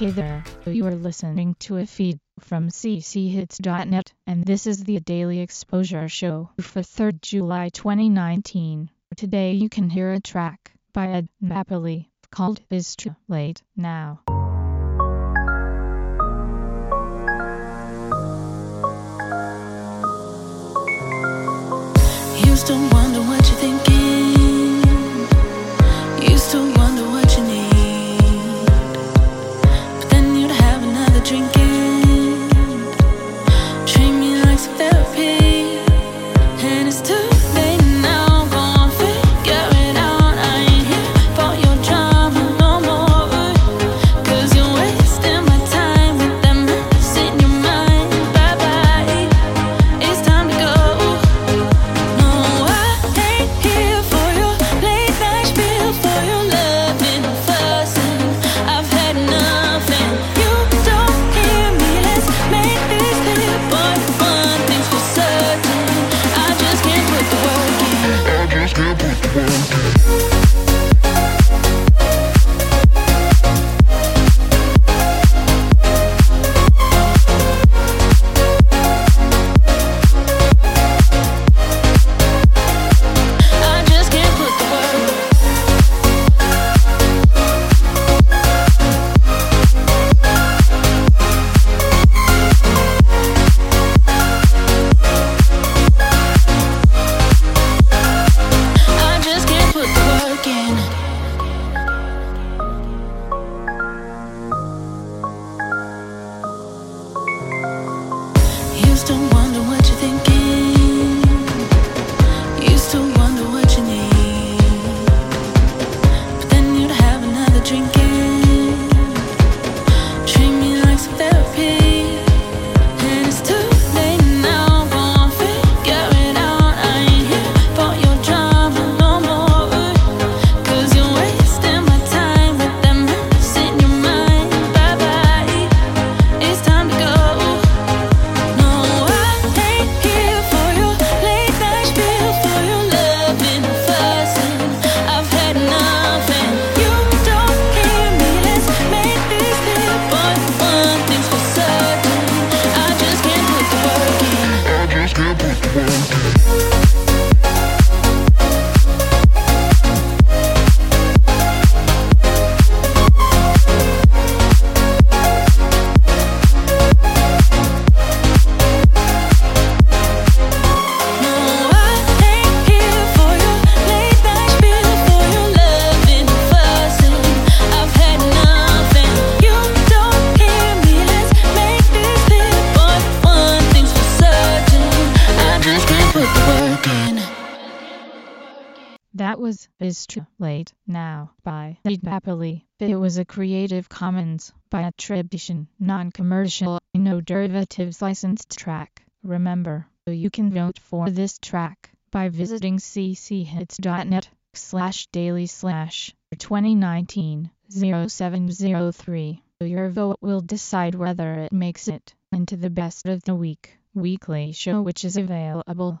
Hey there, you are listening to a feed from cchits.net, and this is the Daily Exposure Show for 3rd July 2019. Today you can hear a track by Ed Napoli called Is Too Late Now. Used to wonder what you're thinking double-minded grow. That was Is too Late Now by Happily. It was a Creative Commons by attribution, non-commercial, no derivatives licensed track. Remember, you can vote for this track by visiting cchits.net slash daily slash 2019 0703. Your vote will decide whether it makes it into the best of the week weekly show which is available